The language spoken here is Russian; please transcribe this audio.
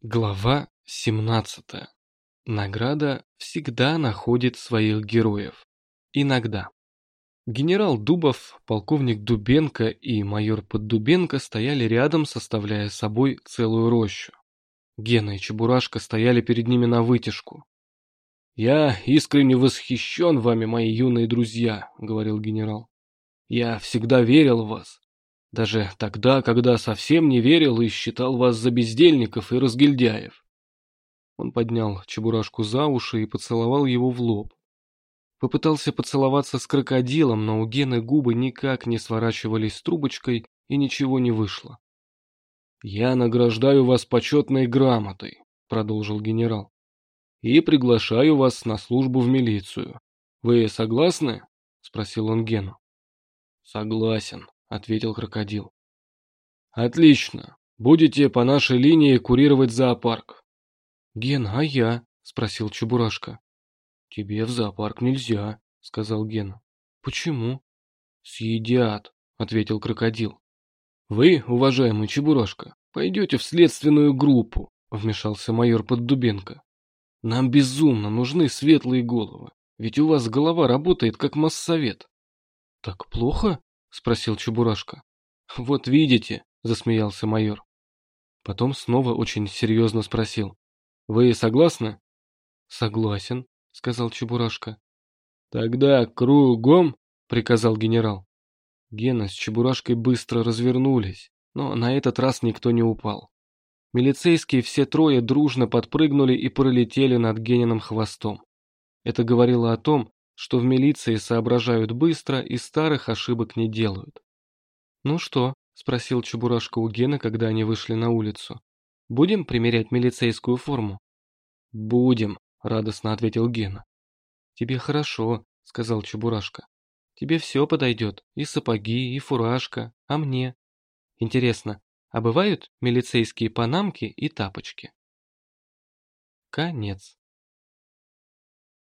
Глава 17. Награда всегда находит своих героев. Иногда. Генерал Дубов, полковник Дубенко и майор Поддубенко стояли рядом, составляя собой целую рощу. Гена и Чебурашка стояли перед ними на вытяжку. «Я искренне восхищен вами, мои юные друзья», — говорил генерал. «Я всегда верил в вас. Даже тогда, когда совсем не верил и считал вас за бездельников и разгильдяев. Он поднял Чебурашку за уши и поцеловал его в лоб. Попытался поцеловаться с крокодилом, но у Гены губы никак не сворачивались трубочкой, и ничего не вышло. «Я награждаю вас почетной грамотой», — продолжил генерал, — «и приглашаю вас на службу в милицию. Вы согласны?» — спросил он Гену. «Согласен», — ответил крокодил. «Отлично. Будете по нашей линии курировать зоопарк». «Гена, а я?» — спросил Чебурашка. «Тебе в зоопарк нельзя», — сказал Гена. «Почему?» «Съедят», — ответил крокодил. «Вы, уважаемый Чебурашка, пойдете в следственную группу», — вмешался майор Поддубенко. «Нам безумно нужны светлые головы, ведь у вас голова работает как моссовет». «Так плохо?» — спросил Чебурашка. «Вот видите», — засмеялся майор. Потом снова очень серьезно спросил. «Вы согласны?» «Согласен», — сказал Чебурашка. «Тогда кругом», — приказал генерал. Гена с Чебурашкой быстро развернулись, но на этот раз никто не упал. Милицейские все трое дружно подпрыгнули и пролетели над Гениным хвостом. Это говорило о том, что в милиции соображают быстро и старых ошибок не делают. «Ну что?» – спросил Чебурашка у Гена, когда они вышли на улицу. «Будем примерять милицейскую форму?» «Будем», – радостно ответил Гена. «Тебе хорошо», – сказал Чебурашка. «Тебе все подойдет, и сапоги, и фуражка, а мне?» «Интересно, а бывают милицейские панамки и тапочки?» Конец.